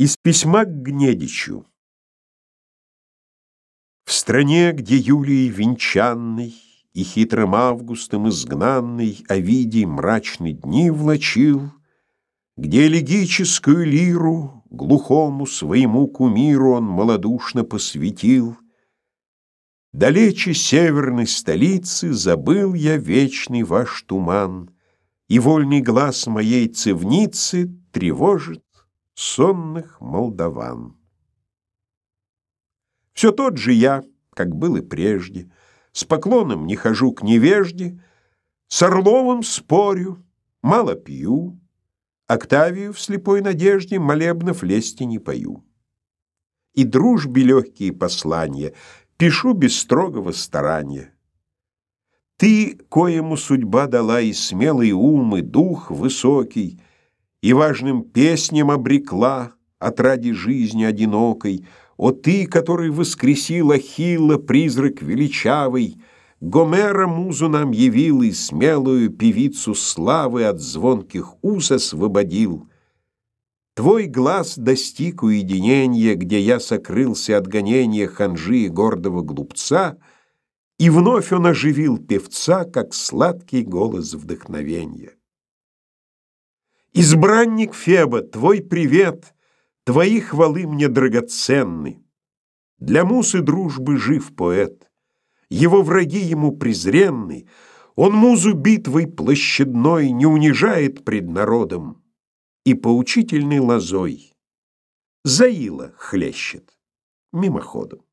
Из письма к Гнедичу. В стране, где Юлией венчанный И хитрым августом изгнанный Овидий мрачные дни влачил, Где элегическую лиру Глухому своему кумиру Он малодушно посвятил, Далече северной столицы Забыл я вечный ваш туман, И вольный глаз моей цевницы Тревожит сонных молдаван. Все тот же я, как был и прежде, С поклоном не хожу к невежде, С Орловым спорю, мало пью, Октавию в слепой надежде Молебнов лести не пою. И дружбе легкие послания Пишу без строгого старания. Ты, коему судьба дала и смелый ум, и дух высокий, и важным песням обрекла отради жизни одинокой. О ты, который воскресил Ахилла, призрак величавый, Гомера музу нам явил и смелую певицу славы от звонких уз освободил. Твой глаз достиг уединения, где я сокрылся от гонения ханжи и гордого глупца, и вновь он оживил певца, как сладкий голос вдохновения. Избранник Феба, твой привет, Твои хвалы мне драгоценны. Для мусы дружбы жив поэт, Его враги ему презренны, Он музу битвой площадной Не унижает пред народом И поучительной лозой Заила хлещет мимоходом.